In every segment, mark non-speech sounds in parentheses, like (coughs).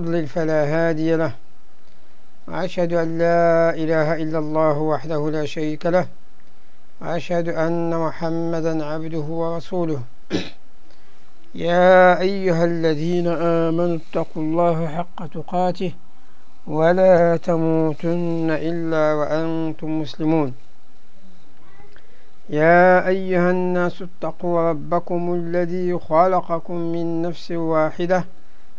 يضلل فلا هادي له. وأشهد أن لا إله إلا الله وحده لا شريك له. وأشهد أن محمدا عبده ورسوله. يا أيها الذين آمنوا اتقوا الله حق تقاته ولا تموتن إلا وأنتم مسلمون. يا أيها الناس اتقوا ربكم الذي خلقكم من نفس واحدة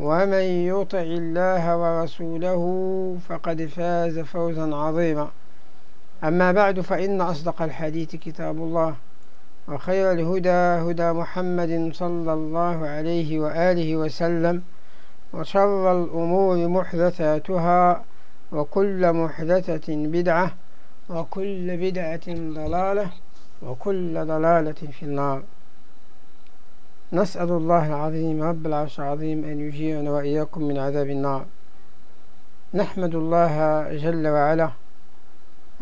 ومن يطع الله ورسوله فقد فاز فوزا عظيما. أما بعد فإن أصدق الحديث كتاب الله وخير الهدى هدى محمد صلى الله عليه وآله وسلم وشر الأمور محدثاتها وكل محدثة بدعة وكل بدعة ضلالة وكل ضلالة في النار. نسأل الله العظيم رب العرش العظيم أن يجيرنا وإياكم من عذاب النار. نحمد الله جل وعلا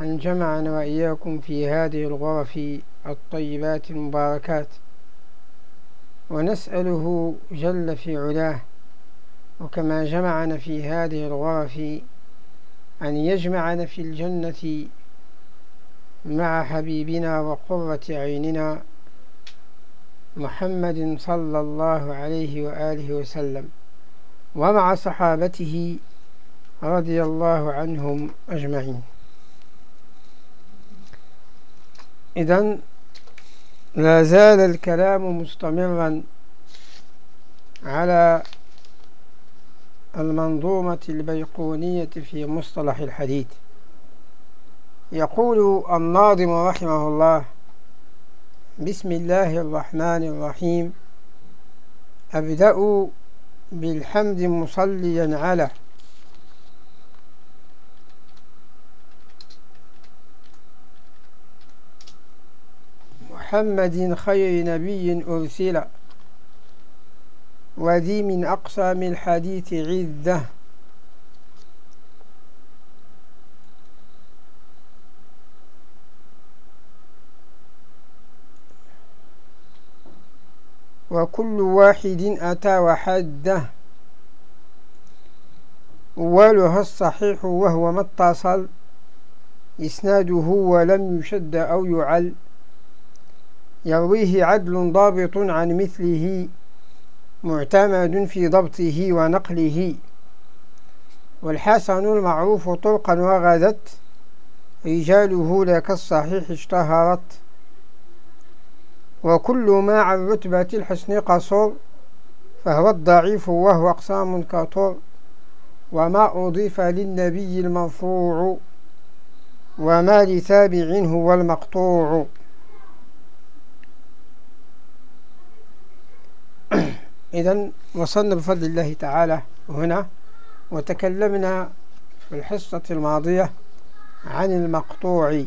أن جمعنا وإياكم في هذه الغرف الطيبات المباركات ونسأله جل في علاه وكما جمعنا في هذه الغرف أن يجمعنا في الجنة مع حبيبنا وقرة عيننا محمد صلى الله عليه وآله وسلم ومع صحابته رضي الله عنهم أجمعين. إذن لا زال الكلام مستمرا على المنظومة البيقونية في مصطلح الحديث. يقول الناظم رحمه الله بسم الله الرحمن الرحيم أبدأ بالحمد مصليا على محمد خير نبي أرسل وذي من أقسام الحديث عذة وكل واحد أتى وحده. أولها الصحيح وهو ما اتصل. إسناده ولم يشد أو يعل. يرويه عدل ضابط عن مثله معتمد في ضبطه ونقله. والحسن المعروف طرقا وغدت رجاله لك الصحيح اشتهرت. وكل ما عن رتبة الحسن قصر فهو الضعيف وهو أقسام كطر وما أضيف للنبي المرفوع وما لتابع هو المقطوع. (coughs) إذا وصلنا بفضل الله تعالى هنا وتكلمنا في الحصة الماضية عن المقطوع.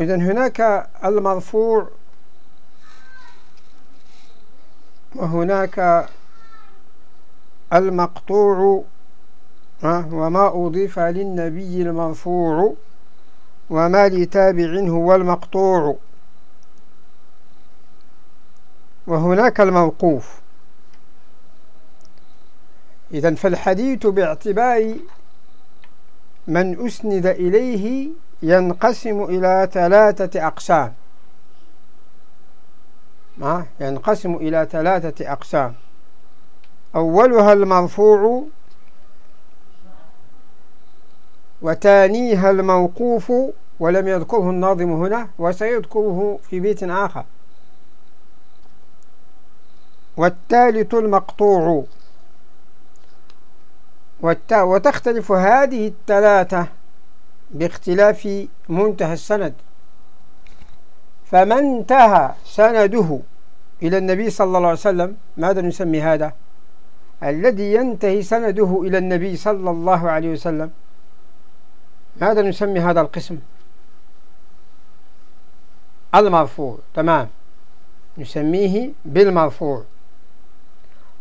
إذا هناك المرفوع وهناك المقطوع وما أضيف للنبي المرفوع وما لتابع هو المقطوع. وهناك الموقوف. إذا فالحديث باعتبار من أسند إليه ينقسم إلى ثلاثة أقسام. ينقسم إلى ثلاثة أقسام. أولها المرفوع وتانيها الموقوف ولم يذكره الناظم هنا وسيذكره في بيت آخر. والثالث المقطوع وتختلف هذه الثلاثة باختلاف منتهى السند. فما انتهى سنده إلى النبي صلى الله عليه وسلم ماذا نسمي هذا؟ الذي ينتهي سنده إلى النبي صلى الله عليه وسلم. ماذا نسمي هذا القسم؟ المرفوع. تمام. نسميه بالمرفوع.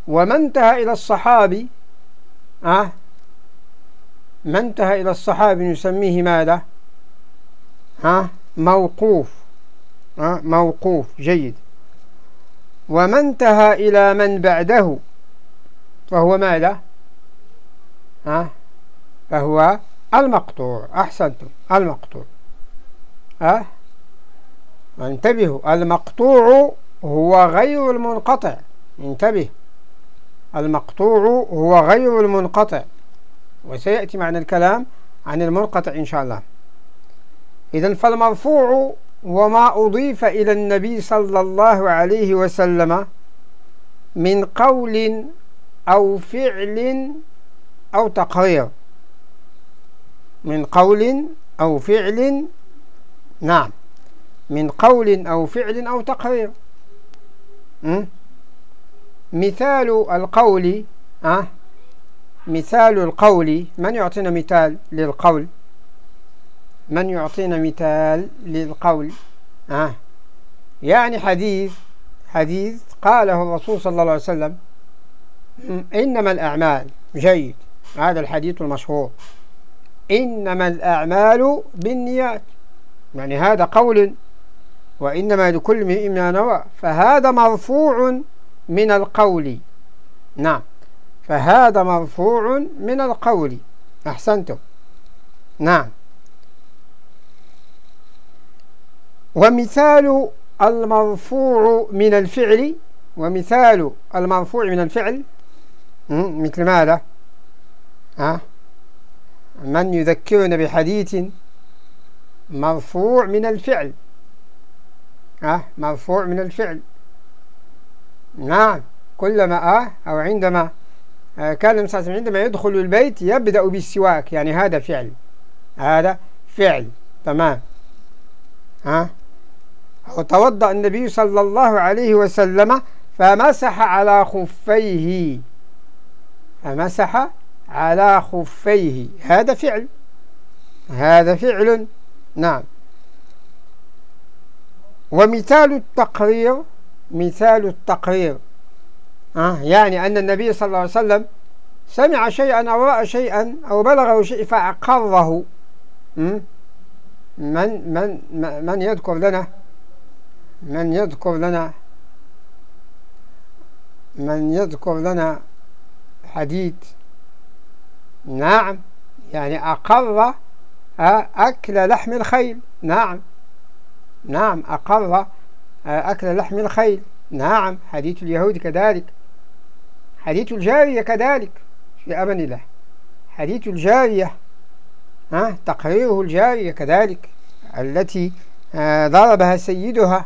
وما انتهى إلى الصحابي أه ما انتهى إلى الصحابي نسميه ماذا؟ ها؟ موقوف. ها؟ موقوف. جيد. وما انتهى إلى من بعده؟ فهو ماذا؟ ها؟ فهو المقطوع أحسنتم. المقطوع ها؟ انتبهوا. المقطوع هو غير المنقطع. انتبه. المقطوع هو غير المنقطع. وسيأتي معنا الكلام عن المنقطع إن شاء الله. إذا فالمرفوع وما أضيف إلى النبي صلى الله عليه وسلم من قول أو فعل أو تقرير. من قول أو فعل نعم. من قول أو فعل أو تقرير. مثال القول أه مثال القول من يعطينا مثال للقول؟ من يعطينا مثال للقول؟ آه. يعني حديث حديث قاله الرسول صلى الله عليه وسلم إنما الأعمال جيد هذا الحديث المشهور. إنما الأعمال بالنيات يعني هذا قول وإنما لكل ما نوى فهذا مرفوع من القول. نعم. فهذا مرفوع من القول. أحسنتم. نعم. ومثال المرفوع من الفعل ومثال المرفوع من الفعل مثل ماذا؟ ها؟ من يذكرنا بحديث مرفوع من الفعل. ها؟ مرفوع من الفعل. نعم. كلما أه أو عندما كان النبي عندما يدخل البيت يبدأ بالسواك يعني هذا فعل. هذا فعل. تمام. ها؟ وتوضأ النبي صلى الله عليه وسلم فمسح على خفيه. فمسح على خفيه. هذا فعل. هذا فعل. نعم. ومثال التقرير مثال التقرير. آه يعني أن النبي صلى الله عليه وسلم سمع شيئا أو رأى شيئا أو بلغه شيء فأقره. من من من يذكر لنا؟ من يذكر لنا؟ من يذكر لنا حديث نعم يعني أقر أكل لحم الخيل. نعم. نعم أقر أكل لحم الخيل. نعم حديث اليهود كذلك. حديث الجارية كذلك في أمن الله. حديث الجارية ها تقريره الجارية كذلك التي آه، ضربها سيدها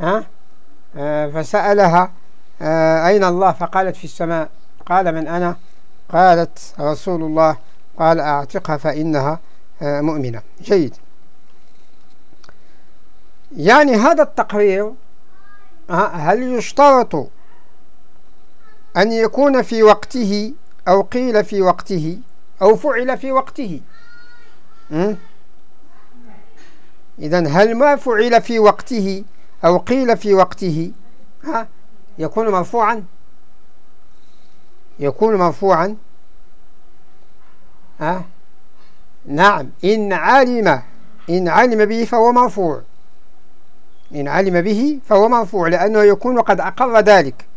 ها آه، فسألها آه، أين الله؟ فقالت في السماء. قال من أنا؟ قالت رسول الله. قال أعتقها فإنها مؤمنة. جيد. يعني هذا التقرير هل يشترط أن يكون في وقته أو قيل في وقته أو فعل في وقته. إذا هل ما فعل في وقته أو قيل في وقته؟ ها؟ يكون مرفوعا. يكون مرفوعا. ها؟ نعم. إن علم إن علم به فهو مرفوع. إن علم به فهو مرفوع لأنه يكون قد أقر ذلك.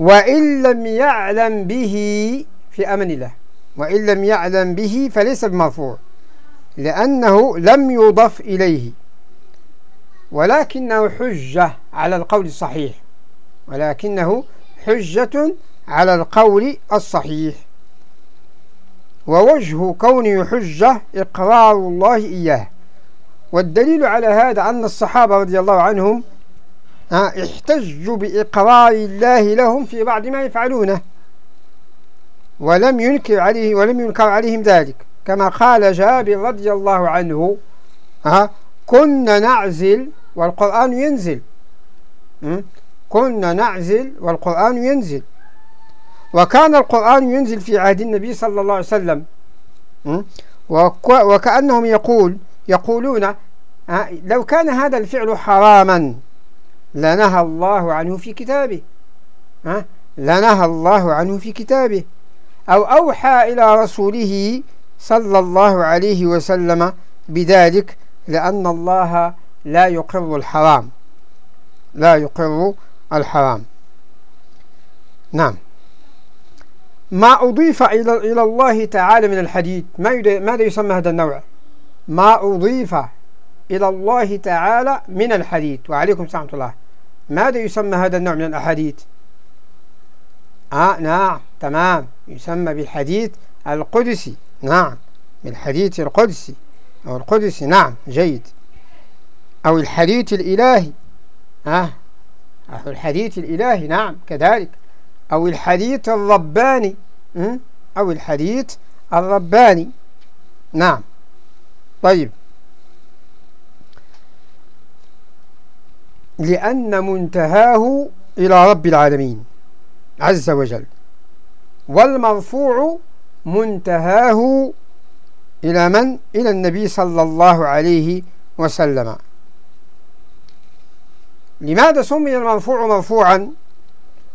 وإن لم يعلم به في أمن الله. وإن لم يعلم به فليس بمرفوع لأنه لم يضف إليه. ولكنه حجة على القول الصحيح. ولكنه حجة على القول الصحيح. ووجه كونه حجة إقرار الله إياه. والدليل على هذا أن الصحابة رضي الله عنهم احتجوا بإقرار الله لهم في بعض ما يفعلونه. ولم ينكر عليه ولم ينكر عليهم ذلك. كما قال جابر رضي الله عنه ها كنا نعزل والقرآن ينزل. كنا نعزل والقرآن ينزل. وكان القرآن ينزل في عهد النبي صلى الله عليه وسلم. وكأنهم يقول يقولون لو كان هذا الفعل حراما لنهى الله عنه في كتابه. لنهى الله عنه في كتابه. أو أوحى إلى رسوله صلى الله عليه وسلم بذلك لأن الله لا يقر الحرام. لا يقر الحرام. نعم. ما أضيف إلى الله تعالى من الحديث. ما ماذا يسمى هذا النوع؟ ما أضيف إلى الله تعالى من الحديث. وعليكم السلام الله. ماذا يسمى هذا النوع من الأحاديث؟ آه نعم تمام. يسمى بالحديث القدسي. نعم بالحديث القدسي. أو القدسي نعم جيد. أو الحديث الإلهي. آه أو الحديث الإلهي نعم كذلك. أو الحديث الرباني. أو الحديث الرباني. نعم. طيب. لأن منتهاه إلى رب العالمين عز وجل والمرفوع منتهاه إلى من؟ إلى النبي صلى الله عليه وسلم لماذا سمي المرفوع مرفوعا؟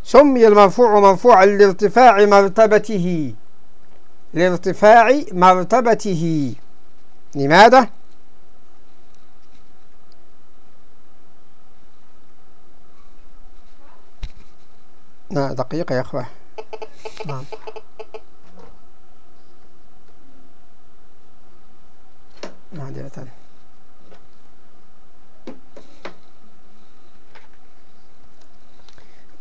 سمي المرفوع مرفوعا لارتفاع مرتبته لارتفاع مرتبته لماذا؟ دقيقة يا أخوة نعم. معذرة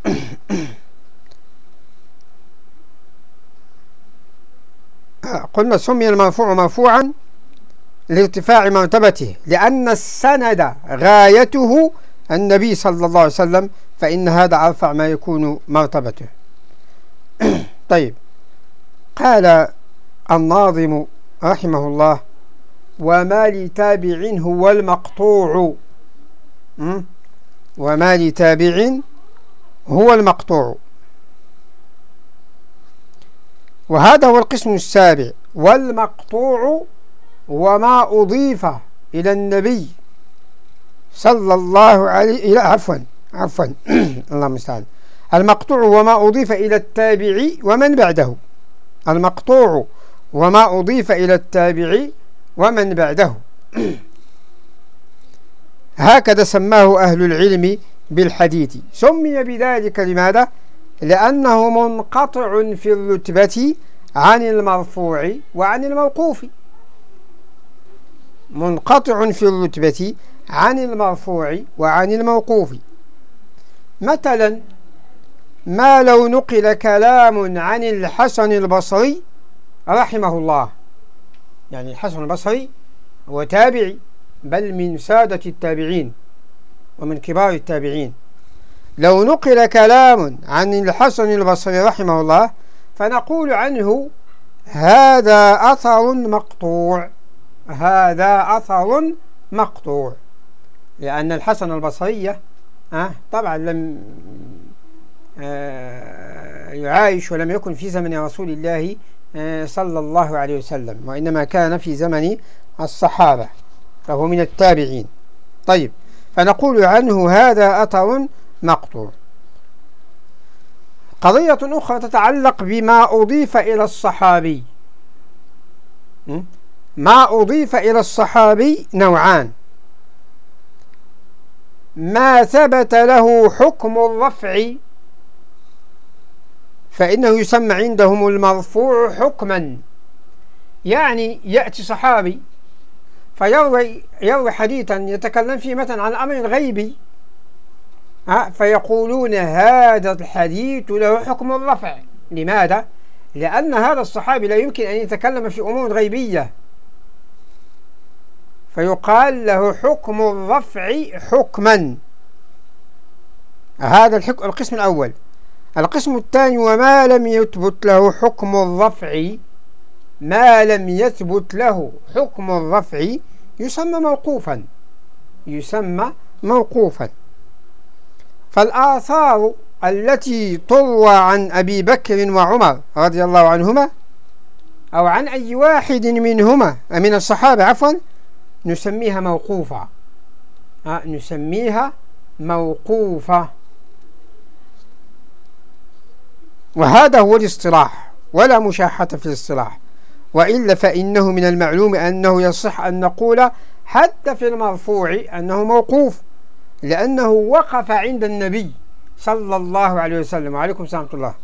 (coughs) قلنا سمي المرفوع مرفوعا لارتفاع مرتبته لأن السند غايته النبي صلى الله عليه وسلم فإن هذا أرفع ما يكون مرتبته. (clears throat) طيب. قال الناظم رحمه الله وما لتابع هو المقطوع. وما لتابع هو المقطوع. وهذا هو القسم السابع والمقطوع وما أضيف إلى النبي. صلى الله عليه عفوا عفوا. (clears throat) الله المستعان المقطوع وما أضيف إلى التابع ومن بعده. المقطوع وما أضيف إلى التابع ومن بعده. (clears throat) هكذا سماه أهل العلم بالحديث. سمي بذلك لماذا؟ لأنه منقطع في الرتبة عن المرفوع وعن الموقوف. منقطع في الرتبة عن المرفوع وعن الموقوف. مثلا ما لو نقل كلام عن الحسن البصري رحمه الله. يعني الحسن البصري هو تابعي بل من سادة التابعين ومن كبار التابعين. لو نقل كلام عن الحسن البصري رحمه الله فنقول عنه هذا أثر مقطوع. هذا أثر مقطوع. لأن الحسن البصري أه طبعا لم آه يعايش ولم يكن في زمن رسول الله آه صلى الله عليه وسلم وإنما كان في زمن الصحابة فهو من التابعين. طيب فنقول عنه هذا أثر مقطوع. قضية أخرى تتعلق بما أضيف إلى الصحابي. ما أضيف إلى الصحابي نوعان. ما ثبت له حكم الرفع فإنه يسمى عندهم المرفوع حكما. يعني يأتي صحابي فيروي يروي حديثا يتكلم فيه مثلا عن أمر غيبي فيقولون هذا الحديث له حكم الرفع. لماذا؟ لأن هذا الصحابي لا يمكن أن يتكلم في أمور غيبية. فيقال له حكم الرفع حكما. هذا الحكم القسم الأول. القسم الثاني وما لم يثبت له حكم الرفع ما لم يثبت له حكم الرفع يسمى موقوفا. يسمى موقوفا. فالآثار التي تروى عن أبي بكر وعمر رضي الله عنهما أو عن أي واحد منهما من الصحابة عفوا نسميها موقوفة. نسميها موقوفة. وهذا هو الاصطلاح ولا مشاحة في الاصطلاح. وإلا فإنه من المعلوم أنه يصح أن نقول حتى في المرفوع أنه موقوف لأنه وقف عند النبي صلى الله عليه وسلم. وعليكم السلام الله.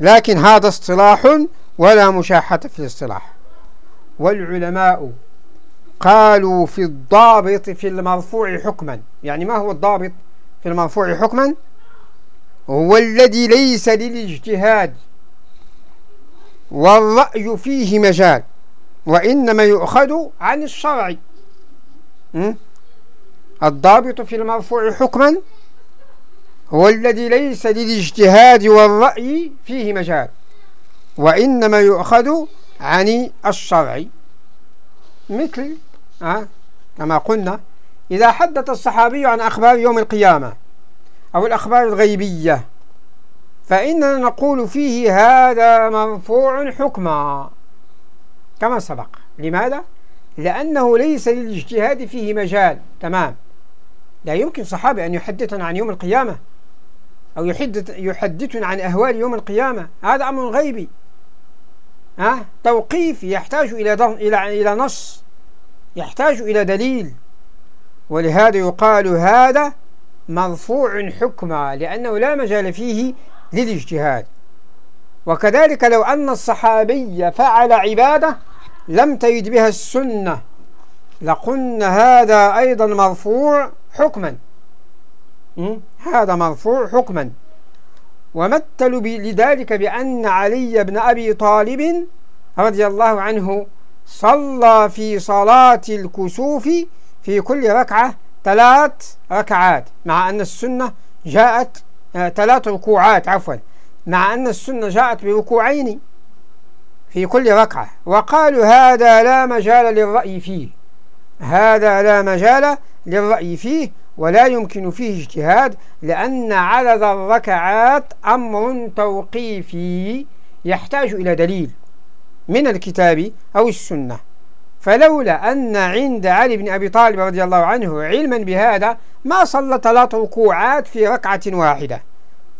لكن هذا اصطلاح ولا مشاحة في الاصطلاح. والعلماء قالوا في الضابط في المرفوع حكما. يعني ما هو الضابط في المرفوع حكما؟ هو الذي ليس للاجتهاد. والرأي فيه مجال وإنما يؤخذ عن الشرع. الضابط في المرفوع حكما هو الذي ليس للاجتهاد والرأي فيه مجال وإنما يؤخذ عن الشرع. مثل كما قلنا. إذا حدث الصحابي عن أخبار يوم القيامة أو الأخبار الغيبية فإننا نقول فيه هذا مرفوع حكما كما سبق. لماذا؟ لأنه ليس للاجتهاد فيه مجال. تمام. لا يمكن صحابي أن يحدثنا عن يوم القيامة أو يحدث يحدثنا عن أهوال يوم القيامة. هذا أمر غيبي. ها؟ توقيف يحتاج إلى إلى إلى نص. يحتاج إلى دليل. ولهذا يقال هذا مرفوع حكما لأنه لا مجال فيه للاجتهاد. وكذلك لو أن الصحابي فعل عبادة لم ترد بها السنة لقلنا هذا أيضا مرفوع حكما. هذا مرفوع حكما. ومثلوا لذلك بأن علي بن أبي طالب رضي الله عنه صلى في صلاة الكسوف في كل ركعة ثلاث ركعات مع أن السنة جاءت آه، ثلاث ركوعات عفوا مع أن السنة جاءت بركوعين في كل ركعة. وقالوا هذا لا مجال للرأي فيه هذا لا مجال للرأي فيه ولا يمكن فيه اجتهاد لأن عدد الركعات أمر توقيفي يحتاج إلى دليل. من الكتاب أو السنة. فلولا أن عند علي بن أبي طالب رضي الله عنه علما بهذا ما صلى ثلاث ركوعات في ركعة واحدة.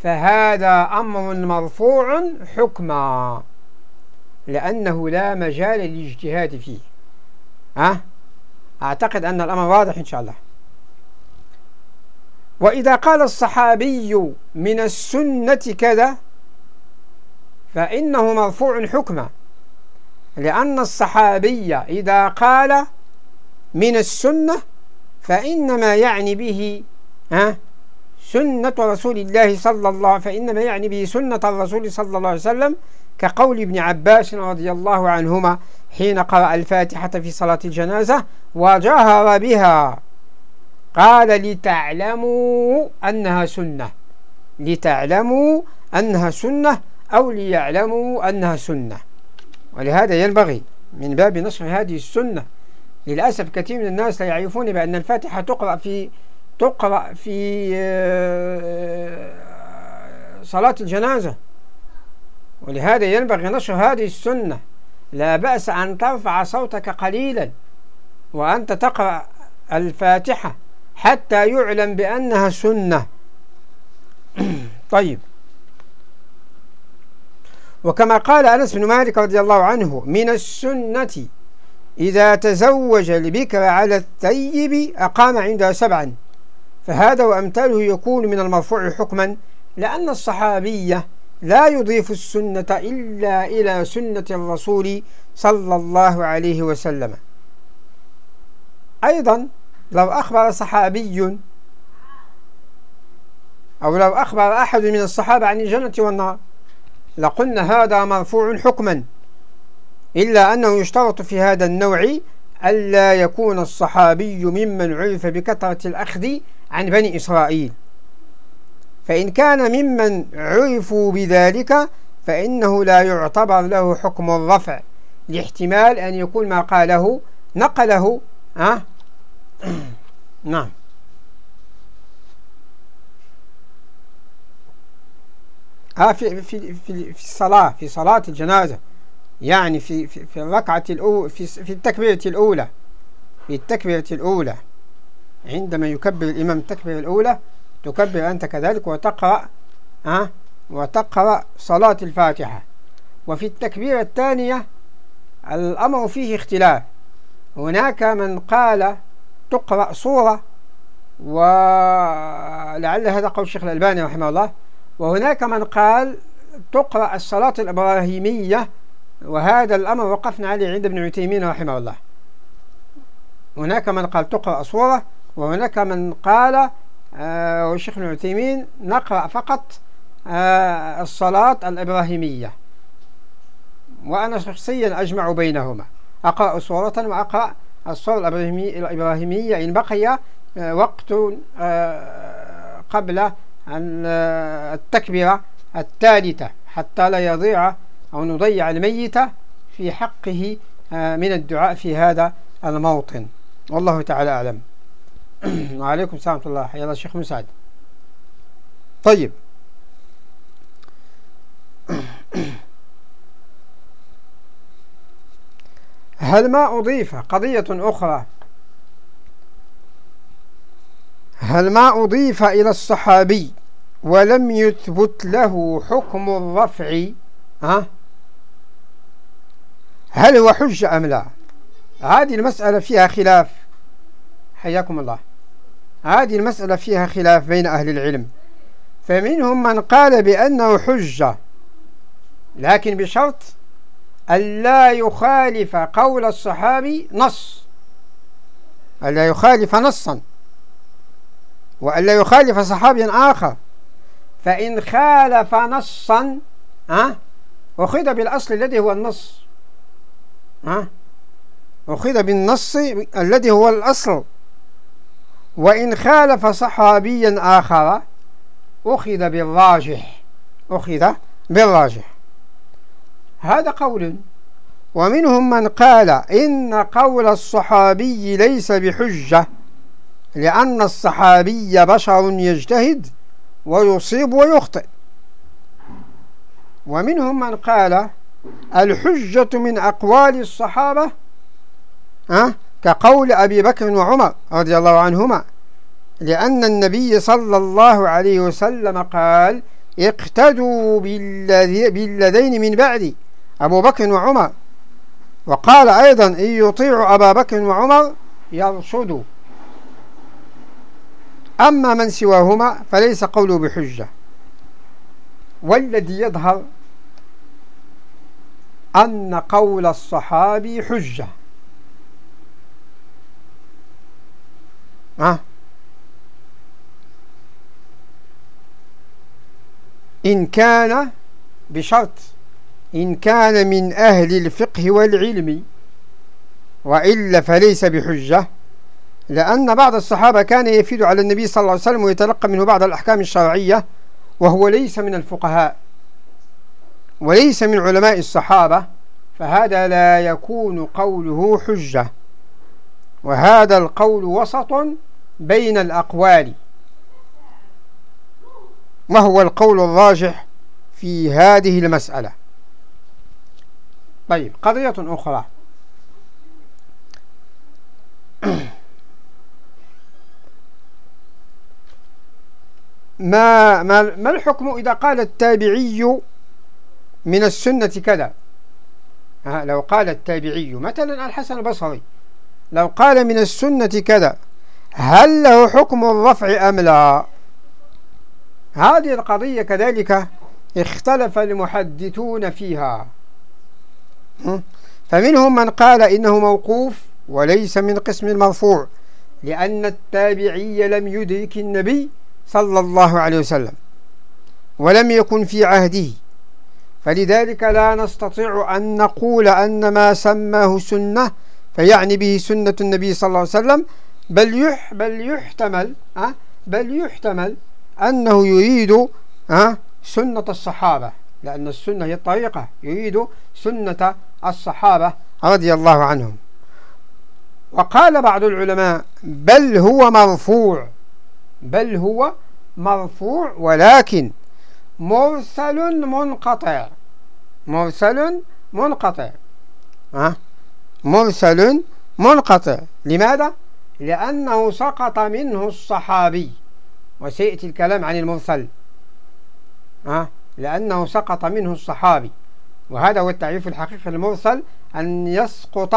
فهذا أمر مرفوع حكما لأنه لا مجال للاجتهاد فيه. ها؟ أعتقد أن الأمر واضح إن شاء الله. وإذا قال الصحابي من السنة كذا فإنه مرفوع حكما. لأن الصحابي إذا قال من السنة فإنما يعني به ها سنة رسول الله صلى الله فإنما يعني به سنة الرسول صلى الله عليه وسلم كقول ابن عباس رضي الله عنهما حين قرأ الفاتحة في صلاة الجنازة وجهر بها. قال لتعلموا أنها سنة. لتعلموا أنها سنة أو ليعلموا أنها سنة. ولهذا ينبغي من باب نشر هذه السنة للأسف كثير من الناس لا يعرفون بأن الفاتحة تقرأ في تقرأ في آه، صلاة الجنازة. ولهذا ينبغي نشر هذه السنة. لا بأس أن ترفع صوتك قليلا وأنت تقرأ الفاتحة حتى يعلم بأنها سنة. (clears throat) طيب. وكما قال أنس بن مالك رضي الله عنه من السنة إذا تزوج البكر على الثيب أقام عندها سبعا فهذا وأمثاله يكون من المرفوع حكما لأن الصحابية لا يضيف السنة إلا إلى سنة الرسول صلى الله عليه وسلم. أيضا لو أخبر صحابي أو لو أخبر أحد من الصحابة عن الجنة والنار لقلنا هذا مرفوع حكما إلا أنه يشترط في هذا النوع ألا يكون الصحابي ممن عرف بكثرة الأخذ عن بني إسرائيل فإن كان ممن عرفوا بذلك فإنه لا يعتبر له حكم الرفع لاحتمال أن يكون ما قاله نقله أه؟ (coughs) نعم آه في, في, في, في الصلاة في صلاة الجنازة. يعني في, في, في الركعة الأولى في, في التكبيرة الأولى. في التكبيرة الأولى. عندما يكبر الإمام التكبيرة الأولى تكبر أنت كذلك وتقرأ أه وتقرأ صلاة الفاتحة. وفي التكبيرة الثانية الأمر فيه اختلاف. هناك من قال تقرأ صورة ولعل هذا قول الشيخ الألباني رحمه الله وهناك من قال تقرأ الصلاة الإبراهيمية وهذا الأمر وقفنا عليه عند ابن عثيمين رحمه الله. هناك من قال تقرأ صورة وهناك من قال آه والشيخ ابن عثيمين نقرأ فقط آه الصلاة الإبراهيمية. وأنا شخصيا أجمع بينهما. أقرأ صورة وأقرأ الصورة الإبراهيمية إن بقي آه وقت آه قبل التكبيرة الثالثة حتى لا يضيع أو نضيع الميت في حقه آه، من الدعاء في هذا الموطن. والله تعالى أعلم. (clears throat) وعليكم السلام ورحمة الله. حيا الله الشيخ مسعد. طيب. (clears throat) هل ما أضيف قضية أخرى هل ما أضيف إلى الصحابي ولم يثبت له حكم الرفع؟ ها؟ هل هو حجة أم لا؟ هذه المسألة فيها خلاف. حياكم الله. هذه المسألة فيها خلاف بين أهل العلم. فمنهم من قال بأنه حجة لكن بشرط ألا يخالف قول الصحابي نص. ألا يخالف نصا. وألا يخالف صحابيا آخر. فإن خالف نصا ها أخذ بالأصل الذي هو النص ها أخذ بالنص الذي هو الأصل. وإن خالف صحابيا آخر أخذ بالراجح أخذ بالراجح. هذا قول. ومنهم من قال إن قول الصحابي ليس بحجة. لأن الصحابي بشر يجتهد ويصيب ويخطئ ومنهم من قال الحجة من أقوال الصحابة أه؟ كقول أبي بكر وعمر رضي الله عنهما لأن النبي صلى الله عليه وسلم قال اقتدوا بالذين من بعدي أبو بكر وعمر وقال أيضا إن يطيع أبا بكر وعمر يرشدوا أما من سواهما فليس قوله بحجة. والذي يظهر أن قول الصحابي حجة. أه؟ إن كان بشرط إن كان من أهل الفقه والعلم وإلا فليس بحجة. لأن بعض الصحابة كان يفيد على النبي صلى الله عليه وسلم ويتلقى منه بعض الأحكام الشرعية وهو ليس من الفقهاء وليس من علماء الصحابة فهذا لا يكون قوله حجة وهذا القول وسط بين الأقوال وهو القول الراجح في هذه المسألة. طيب قضية أخرى. (clears throat) ما, ما, ما الحكم إذا قال التابعي من السنة كذا؟ لو قال التابعي مثلا الحسن البصري لو قال من السنة كذا هل له حكم الرفع أم لا؟ هذه القضية كذلك اختلف المحدثون فيها. فمنهم من قال إنه موقوف وليس من قسم المرفوع لأن التابعي لم يدرك النبي صلى الله عليه وسلم ولم يكن في عهده. فلذلك لا نستطيع أن نقول أن ما سماه سنة فيعني به سنة النبي صلى الله عليه وسلم بل يح بل يحتمل أه بل يحتمل أنه يريد أه سنة الصحابة لأن السنة هي الطريقة يريد سنة الصحابة رضي الله عنهم. وقال بعض العلماء بل هو مرفوع. بل هو مرفوع ولكن مرسل منقطع. مرسل منقطع. ها؟ مرسل منقطع. لماذا؟ لأنه سقط منه الصحابي. وسيأتي الكلام عن المرسل. ها؟ لأنه سقط منه الصحابي. وهذا هو التعريف الحقيقي المرسل أن يسقط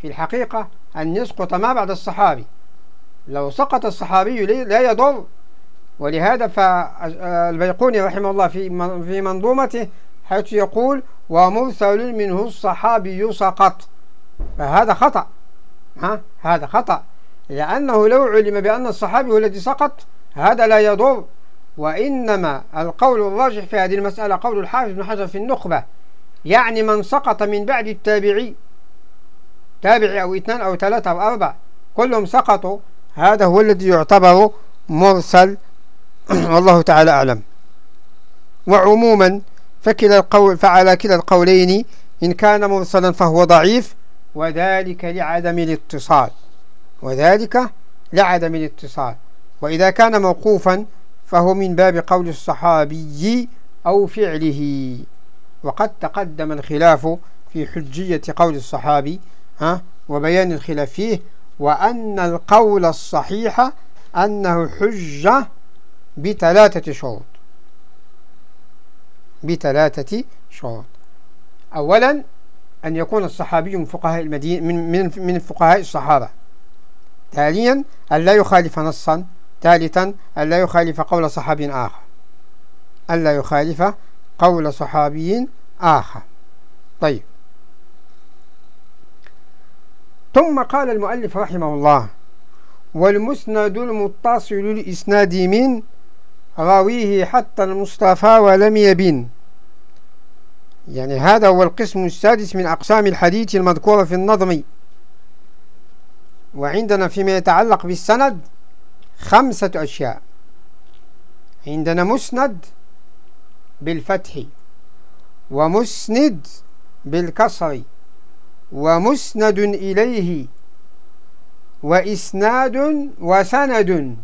في الحقيقة أن يسقط ما بعد الصحابي. لو سقط الصحابي لا يضر. ولهذا فالبيقوني رحمه الله في في منظومته حيث يقول ومرسل منه الصحابي سقط. فهذا خطأ. ها؟ هذا خطأ. لأنه لو علم بأن الصحابي هو الذي سقط هذا لا يضر. وإنما القول الراجح في هذه المسألة قول الحافظ بن حجر في النخبة يعني من سقط من بعد التابعي تابعي أو اثنان أو ثلاثة أو أربع كلهم سقطوا هذا هو الذي يعتبر مرسل. (clears throat) والله تعالى أعلم. وعموما فكلا القول فعلى كلا القولين إن كان مرسلا فهو ضعيف وذلك لعدم الاتصال. وذلك لعدم الاتصال. وإذا كان موقوفا فهو من باب قول الصحابي أو فعله. وقد تقدم الخلاف في حجية قول الصحابي ها وبيان الخلاف فيه. وأن القول الصحيح أنه حجة بثلاثة شروط. بثلاثة شروط. أولا أن يكون الصحابي من فقهاء المدينة من من من فقهاء الصحابة. ثانيا أن لا يخالف نصا. ثالثا أن لا يخالف قول صحابي آخر. أن لا يخالف قول صحابي آخر. طيب. ثم قال المؤلف رحمه الله والمسند المتصل الإسناد من؟ راويه حتى المصطفى ولم يبن. يعني هذا هو القسم السادس من أقسام الحديث المذكورة في النظم. وعندنا فيما يتعلق بالسند خمسة أشياء. عندنا مسند بالفتح ومسند بالكسر. ومسند إليه وإسناد وسند.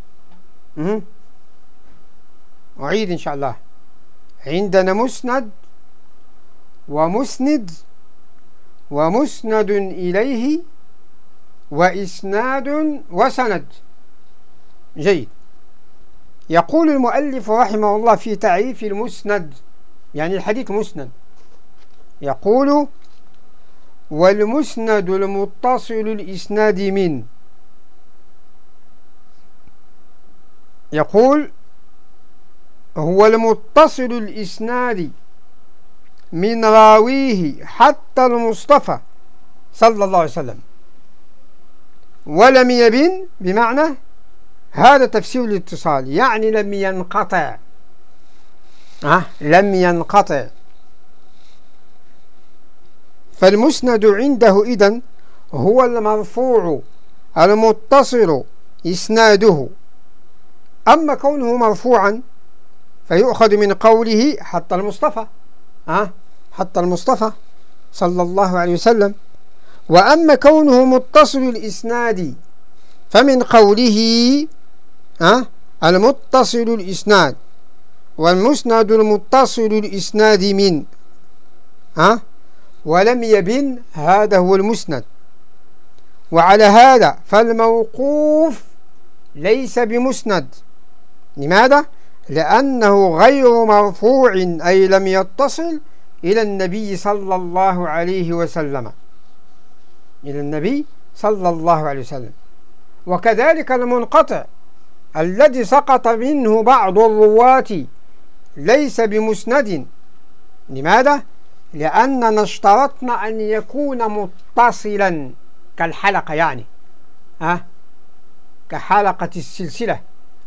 أعيد إن شاء الله. عندنا مسند ومسند ومسند إليه وإسناد وسند. جيد. يقول المؤلف رحمه الله في تعريف المسند يعني الحديث مسند. يقول والمسند المتصل الإسناد من. يقول هو المتصل الإسناد من راويه حتى المصطفى صلى الله عليه وسلم. ولم يبن بمعنى هذا تفسير الاتصال يعني لم ينقطع. أه؟ لم ينقطع. فالمسند عنده إذن هو المرفوع المتصل إسناده أما كونه مرفوعا فيؤخذ من قوله حتى المصطفى أه؟ حتى المصطفى صلى الله عليه وسلم وأما كونه متصل الإسناد فمن قوله أه؟ المتصل الإسناد والمسند المتصل الإسناد من أه؟ ولم يبن هذا هو المسند. وعلى هذا فالموقوف ليس بمسند. لماذا؟ لأنه غير مرفوع أي لم يتصل إلى النبي صلى الله عليه وسلم. إلى النبي صلى الله عليه وسلم. وكذلك المنقطع الذي سقط منه بعض الرواة ليس بمسند. لماذا؟ لأننا اشترطنا أن يكون متصلا كالحلقة يعني ها؟ كحلقة السلسلة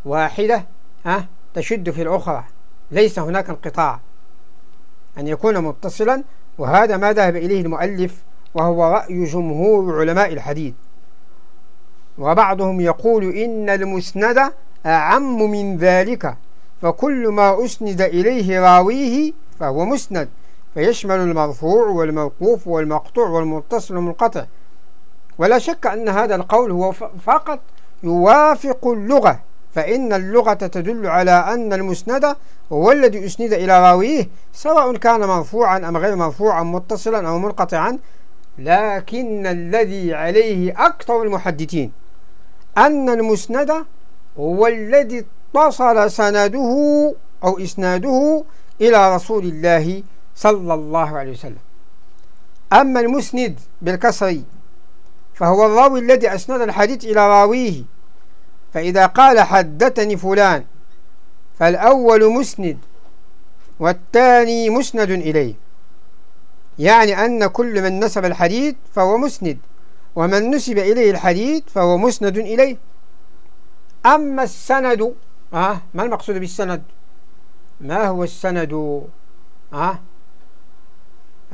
واحدة ها؟ تشد في الأخرى ليس هناك انقطاع. أن يكون متصلا وهذا ما ذهب إليه المؤلف وهو رأي جمهور علماء الحديث. وبعضهم يقول إن المسند أعم من ذلك فكل ما أسند إليه راويه فهو مسند. فيشمل المرفوع والموقوف والمقطوع والمتصل والمنقطع. ولا شك أن هذا القول هو فقط يوافق اللغة فإن اللغة تدل على أن المسند هو الذي أسند إلى راويه سواء كان مرفوعا أم غير مرفوعا متصلا أو منقطعا. لكن الذي عليه أكثر المحدثين أن المسند هو الذي اتصل سنده أو إسناده إلى رسول الله صلى الله عليه وسلم. أما المسند بالكسر فهو الراوي الذي أسند الحديث إلى راويه فإذا قال حدثني فلان فالأول مسند والثاني مسند إليه. يعني أن كل من نسب الحديث فهو مسند ومن نسب إليه الحديث فهو مسند إليه. أما السند آه ما المقصود بالسند؟ ما هو السند؟ آه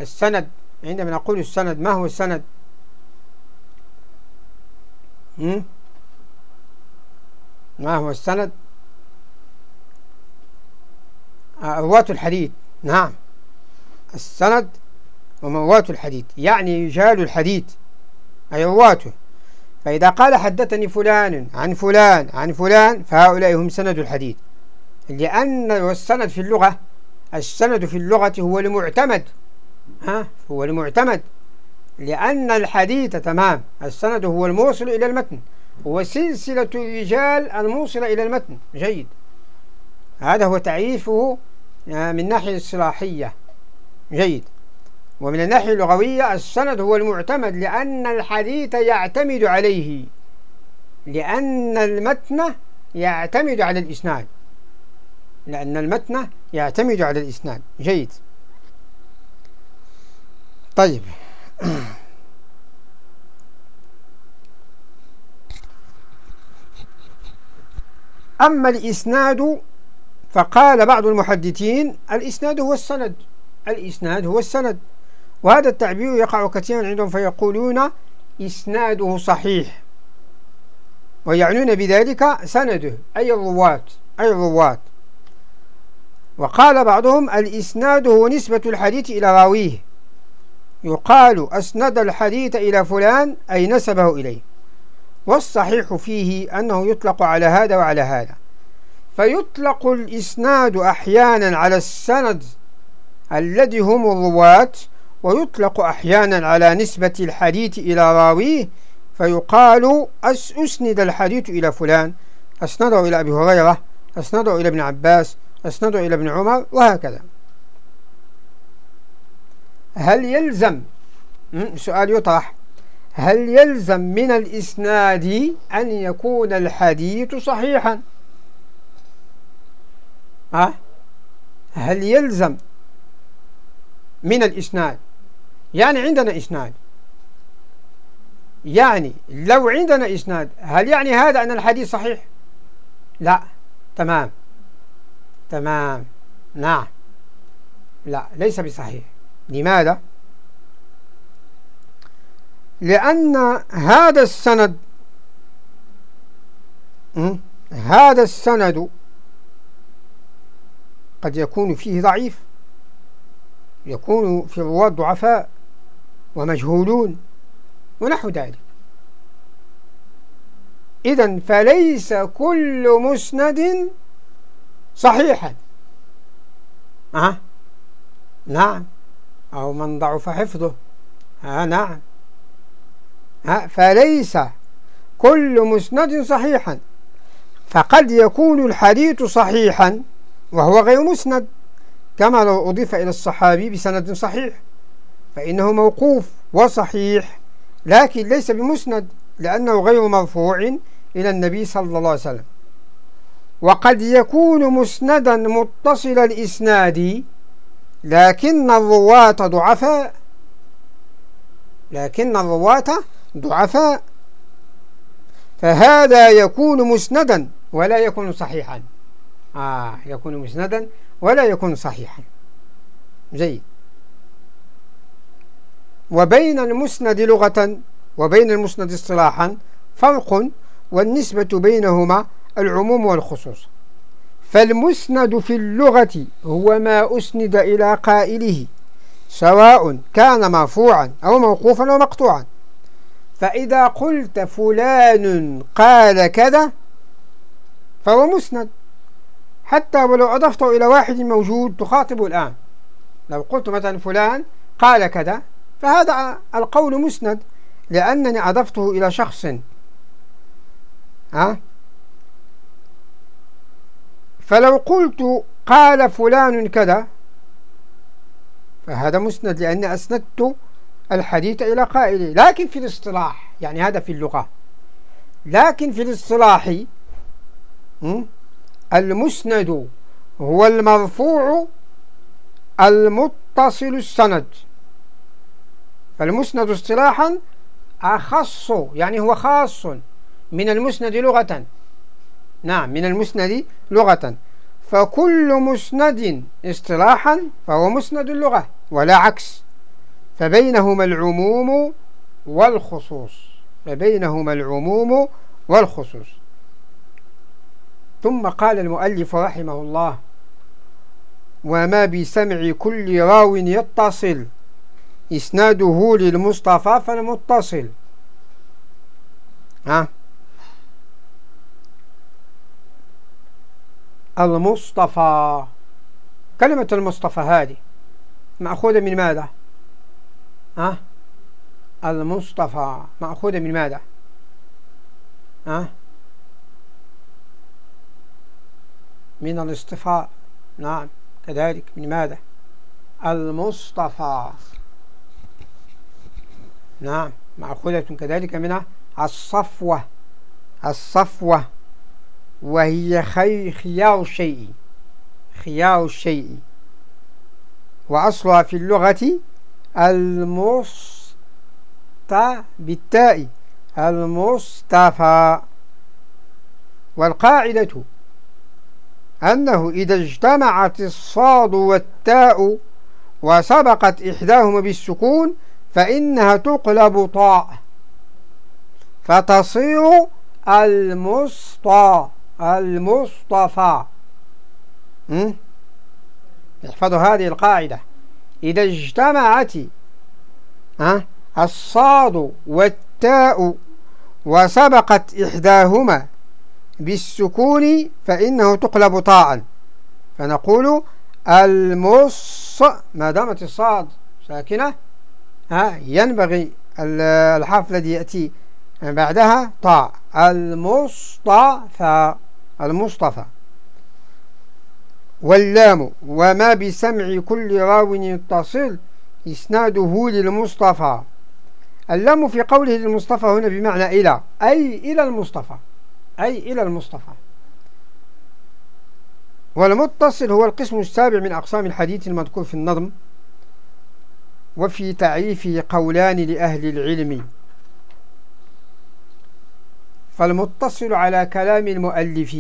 السند عندما نقول السند ما هو السند؟ ما هو السند؟ آه، رواة الحديث. نعم. السند ومرواة الحديث. يعني رجال الحديث أي رواته فإذا قال حدثني فلان عن فلان عن فلان فهؤلاء هم سند الحديث. لأن السند في اللغة السند في اللغة هو المعتمد. ها؟ هو المعتمد. لأن الحديث تمام. السند هو الموصل إلى المتن. هو سلسلة الرجال الموصلة إلى المتن. جيد. هذا هو تعريفه آه، من ناحية الصلاحية جيد. ومن الناحية اللغوية السند هو المعتمد لأن الحديث يعتمد عليه. لأن المتن يعتمد على الإسناد. لأن المتن يعتمد على الإسناد. جيد. طيب. أما الإسناد فقال بعض المحدثين الإسناد هو السند الإسناد هو السند. وهذا التعبير يقع كثيرا عندهم فيقولون إسناده صحيح ويعنون بذلك سنده أي الرواة أي الرواة. وقال بعضهم الإسناد هو نسبة الحديث إلى راويه. يقال أسند الحديث إلى فلان أي نسبه إليه والصحيح فيه أنه يطلق على هذا وعلى هذا. فيطلق الإسناد أحيانا على السند الذي هم الرواة ويطلق أحيانا على نسبة الحديث إلى راويه فيقال أس أسند الحديث إلى فلان. أسنده إلى أبي هريرة أسنده إلى ابن عباس أسنده إلى ابن عمر وهكذا. هل يلزم؟ سؤال يطرح. هل يلزم من الإسناد أن يكون الحديث صحيحا؟ ها؟ هل يلزم من الإسناد؟ يعني عندنا إسناد. يعني لو عندنا إسناد هل يعني هذا أن الحديث صحيح؟ لا. تمام. تمام. نعم. لا ليس بصحيح. لماذا؟ لأن هذا السند هذا السند قد يكون فيه ضعيف يكون في الرواة ضعفاء ومجهولون ونحو ذلك. إذا فليس كل مسند صحيحا. أه؟ نعم. أو من ضعف حفظه. آه نعم. ها فليس كل مسند صحيحا. فقد يكون الحديث صحيحا وهو غير مسند كما لو أضيف إلى الصحابي بسند صحيح فإنه موقوف وصحيح لكن ليس بمسند لأنه غير مرفوع إلى النبي صلى الله عليه وسلم. وقد يكون مسندا متصل الإسناد لكن الرواة ضعفاء. لكن الرواة ضعفاء. فهذا يكون مسندا ولا يكون صحيحا. آه يكون مسندا ولا يكون صحيحا. جيد. وبين المسند لغة وبين المسند اصطلاحا فرق والنسبة بينهما العموم والخصوص. فالمسند في اللغة هو ما أسند إلى قائله سواء كان مرفوعا أو موقوفا أو مقطوعا. فإذا قلت فلان قال كذا فهو مسند. حتى ولو أضفته إلى واحد موجود تخاطبه الآن. لو قلت مثلا فلان قال كذا فهذا القول مسند لأنني أضفته إلى شخص. ها؟ فلو قلت قال فلان كذا فهذا مسند لأني أسندت الحديث إلى قائله لكن في الاصطلاح يعني هذا في اللغة. لكن في الاصطلاح المسند هو المرفوع المتصل السند. فالمسند اصطلاحا أخص يعني هو خاص من المسند لغة. نعم من المسند لغة. فكل مسند اصطلاحا فهو مسند اللغة ولا عكس. فبينهما العموم والخصوص. فبينهما العموم والخصوص. ثم قال المؤلف رحمه الله وما بسمع كل راو يتصل. إسناده للمصطفى فالمتصل. ها؟ المصطفى. كلمة المصطفى هذه مأخوذة من ماذا؟ ها؟ المصطفى مأخوذة من ماذا؟ ها؟ من الاصطفاء. نعم. كذلك من ماذا؟ المصطفى. نعم. مأخوذة كذلك من الصفوة. الصفوة. وهي خي خيار الشيء خيار الشيء وأصلها في اللغة المصطفى بالتاء المصطفى. والقاعدة أنه إذا اجتمعت الصاد والتاء وسبقت إحداهما بالسكون فإنها تقلب طاء فتصير المصطى المصطفى. احفظوا هذه القاعدة. إذا اجتمعت الصاد والتاء وسبقت إحداهما بالسكون فإنه تقلب طاء. فنقول المص ما دامت الصاد ساكنة ها ينبغي الحرف الذي يأتي بعدها طاء. المصطفى. المصطفى. واللام وما بسمع كل راو يتصل إسناده للمصطفى. اللام في قوله للمصطفى هنا بمعنى إلى أي إلى المصطفى أي إلى المصطفى. والمتصل هو القسم السابع من أقسام الحديث المذكور في النظم وفي تعريفه قولان لأهل العلم. فالمتصل على كلام المؤلف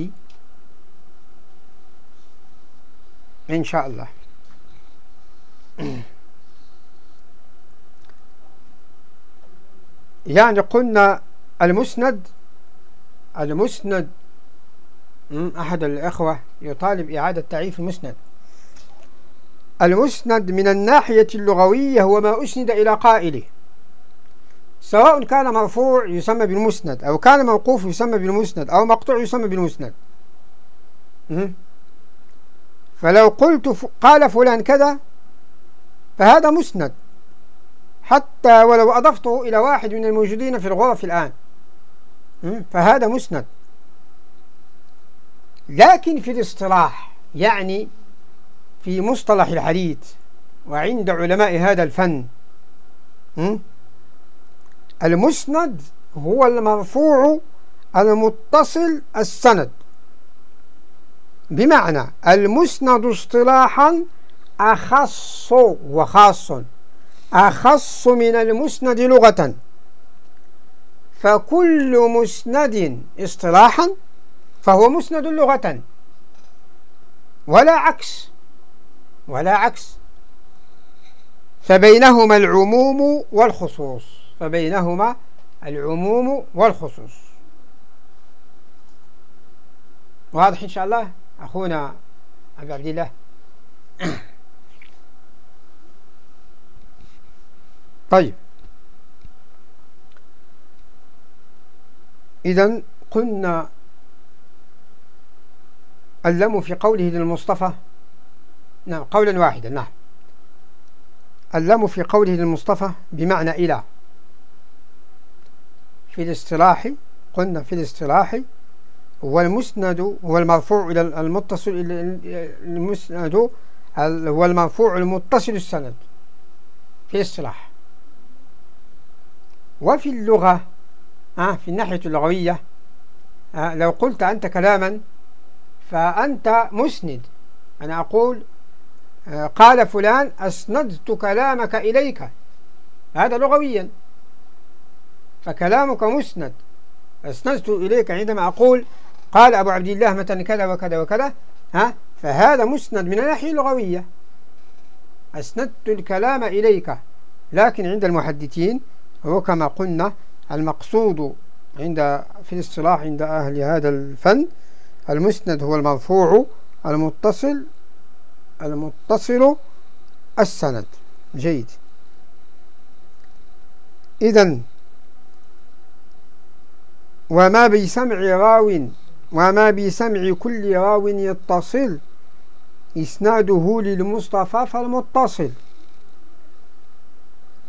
إن شاء الله. (clears throat) يعني قلنا المسند المسند أحد الأخوة يطالب إعادة تعريف المسند. المسند من الناحية اللغوية هو ما أسند إلى قائله. سواء كان مرفوع يسمى بالمسند أو كان موقوف يسمى بالمسند أو مقطوع يسمى بالمسند. فلو قلت قال فلان كذا فهذا مسند. حتى ولو أضفته إلى واحد من الموجودين في الغرف الآن. فهذا مسند. لكن في الاصطلاح يعني في مصطلح الحديث وعند علماء هذا الفن. المسند هو المرفوع المتصل السند. بمعنى المسند اصطلاحا أخص وخاص أخص من المسند لغة. فكل مسند اصطلاحا فهو مسند لغة ولا عكس ولا عكس. فبينهما العموم والخصوص. فبينهما العموم والخصوص. واضح إن شاء الله؟ أخونا أبي عبد الله. (coughs) طيب. إذا قلنا اللم في قوله للمصطفى. نعم قولا واحدا نعم. اللم في قوله للمصطفى بمعنى إلى. في الاصطلاح قلنا في الاصطلاح هو المسند هو المرفوع إلى المتصل المسند هو المرفوع المتصل السند في الاصطلاح. وفي اللغة آه في الناحية اللغوية آه لو قلت أنت كلاما فأنت مسند. أنا أقول آه قال فلان أسندت كلامك إليك. هذا لغويا. فكلامك مسند. أسندت إليك عندما أقول قال أبو عبد الله مثلا كذا وكذا وكذا ها؟ فهذا مسند من الناحية اللغوية. أسندت الكلام إليك لكن عند المحدثين هو كما قلنا المقصود عند في الاصطلاح عند أهل هذا الفن المسند هو المرفوع المتصل المتصل السند. جيد. إذا وما بسمع راو وما بسمع كل راو يتصل. إسناده للمصطفى فالمتصل.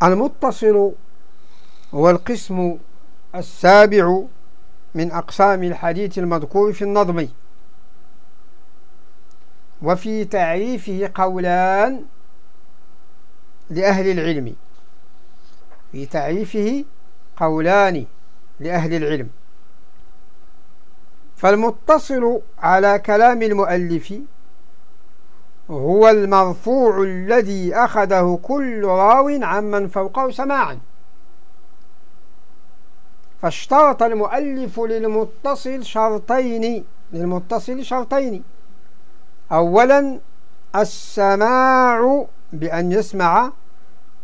المتصل هو القسم السابع من أقسام الحديث المذكور في النظم. وفي تعريفه قولان لأهل العلم. في تعريفه قولان لأهل العلم. فالمتصل على كلام المؤلف هو المرفوع الذي أخذه كل راو عمن فوقه سماعا فاشترط المؤلف للمتصل شرطين للمتصل شرطين. أولا السماع بأن يسمع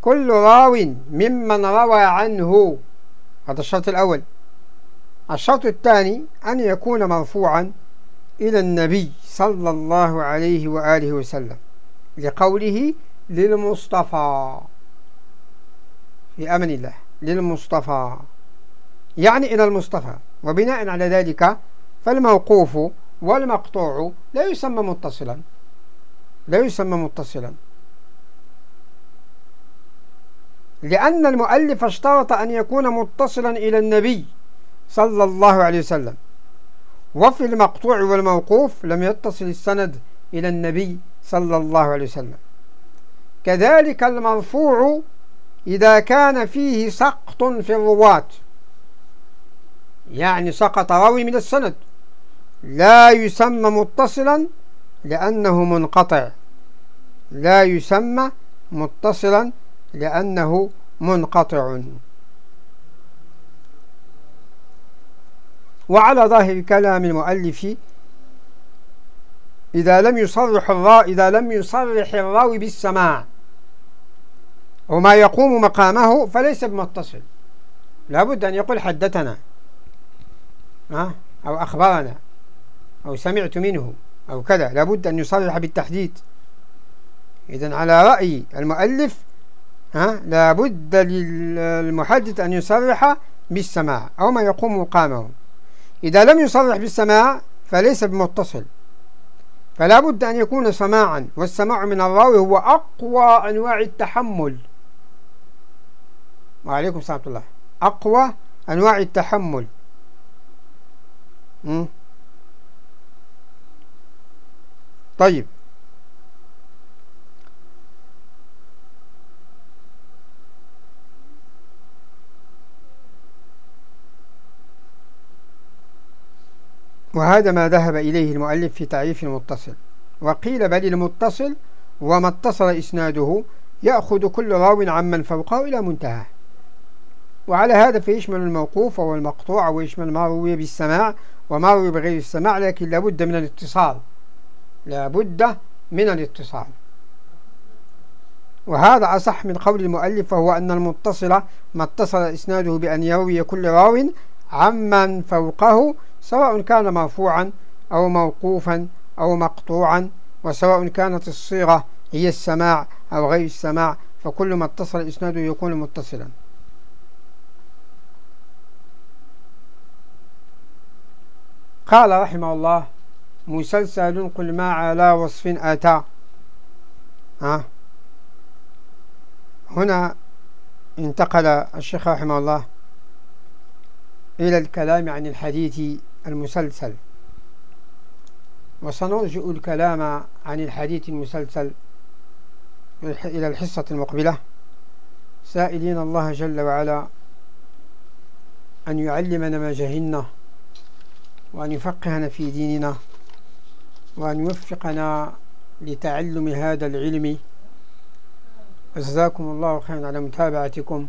كل راو ممن روى عنه. هذا الشرط الأول. الشرط الثاني أن يكون مرفوعا إلى النبي صلى الله عليه وآله وسلم لقوله للمصطفى في أمن الله للمصطفى يعني إلى المصطفى. وبناء على ذلك فالموقوف والمقطوع لا يسمى متصلا لا يسمى متصلا. لأن المؤلف اشترط أن يكون متصلا إلى النبي صلى الله عليه وسلم. وفي المقطوع والموقوف لم يتصل السند إلى النبي صلى الله عليه وسلم. كذلك المرفوع إذا كان فيه سقط في الرواة. يعني سقط راوي من السند. لا يسمى متصلا لأنه منقطع. لا يسمى متصلا لأنه منقطع. وعلى ظاهر كلام المؤلف إذا لم يصرح الراوي إذا لم يصرح الراوي بالسماع وما يقوم مقامه فليس بمتصل. لابد أن يقول حدثنا أو أخبرنا أو سمعت منه أو كذا. لابد أن يصرح بالتحديد. إذا على رأي المؤلف ها لابد للمحدث أن يصرح بالسماع أو ما يقوم مقامه. إذا لم يصرح بالسماع فليس بمتصل. فلا بد أن يكون سماعا والسماع من الراوي هو أقوى أنواع التحمل. وعليكم السلام الله. أقوى أنواع التحمل? طيب. وهذا ما ذهب إليه المؤلف في تعريف المتصل. وقيل بل المتصل وما اتصل إسناده يأخذ كل راو عمن فوقه إلى منتهى. وعلى هذا فيشمل الموقوف والمقطوع ويشمل ما روي بالسماع وما روي بغير السماع لكن لابد من الاتصال. لابد من الاتصال. وهذا أصح من قول المؤلف وهو أن المتصل ما اتصل إسناده بأن يروي كل راو عمن فوقه سواء كان مرفوعا أو موقوفا أو مقطوعا وسواء كانت الصيغة هي السماع أو غير السماع فكل ما اتصل إسناده يكون متصلا. قال رحمه الله مسلسل قل ما على وصف أتى. ها؟ هنا انتقل الشيخ رحمه الله إلى الكلام عن الحديث المسلسل. وسنرجئ الكلام عن الحديث المسلسل إلى الحصة المقبلة. سائلين الله جل وعلا أن يعلمنا ما جهلنا وأن يفقهنا في ديننا وأن يوفقنا لتعلم هذا العلم. جزاكم الله خيرا على متابعتكم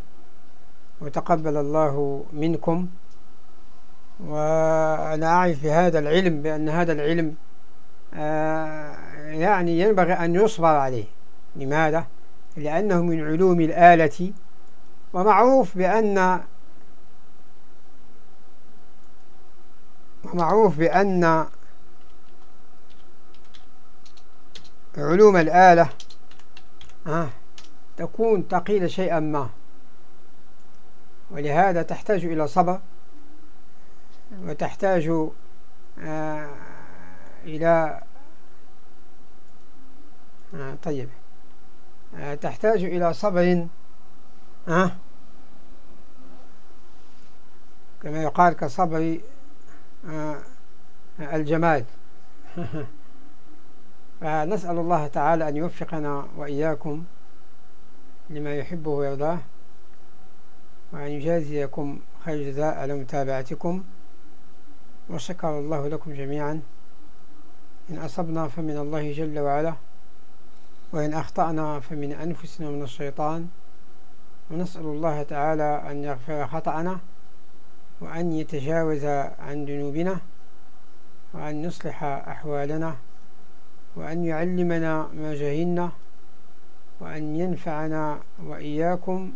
وتقبل الله منكم. وأنا أعرف بهذا العلم بأن هذا العلم آه، يعني ينبغي أن يصبر عليه. لماذا؟ لأنه من علوم الآلة ومعروف بأن ومعروف بأن علوم الآلة آه تكون ثقيلة شيئا ما. ولهذا تحتاج إلى صبر. وتحتاج آه إلى آه طيب آه تحتاج إلى صبر كما يقال كصبر الجماد (laughs) فنسأل الله تعالى أن يوفقنا وإياكم لما يحبه ويرضاه وأن يجازيكم خير جزاء على متابعتكم. وشكر الله لكم جميعا. إن أصبنا فمن الله جل وعلا وإن أخطأنا فمن أنفسنا ومن الشيطان. ونسأل الله تعالى أن يغفر خطأنا وأن يتجاوز عن ذنوبنا وأن يصلح أحوالنا وأن يعلمنا ما جهلنا وأن ينفعنا وإياكم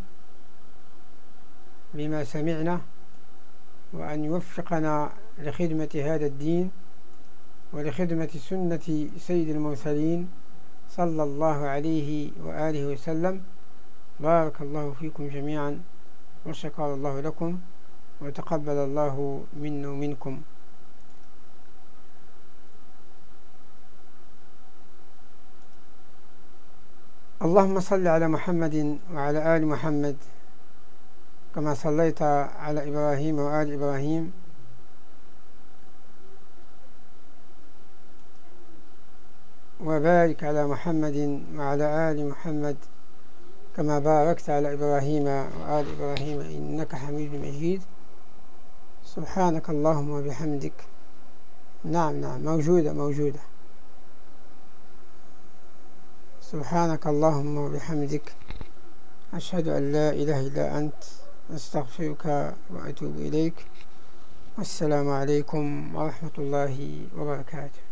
بما سمعنا وأن يوفقنا لخدمة هذا الدين ولخدمة سنة سيد المرسلين صلى الله عليه وآله وسلم. بارك الله فيكم جميعا وشكر الله لكم وتقبل الله منا ومنكم. اللهم صل على محمد وعلى آل محمد كما صليت على إبراهيم وآل إبراهيم. وبارك على محمد وعلى آل محمد كما باركت على إبراهيم وآل إبراهيم إنك حميد مجيد. سبحانك اللهم وبحمدك. نعم نعم موجودة موجودة. سبحانك اللهم وبحمدك. أشهد أن لا إله إلا أنت. أستغفرك وأتوب إليك. والسلام عليكم ورحمة الله وبركاته.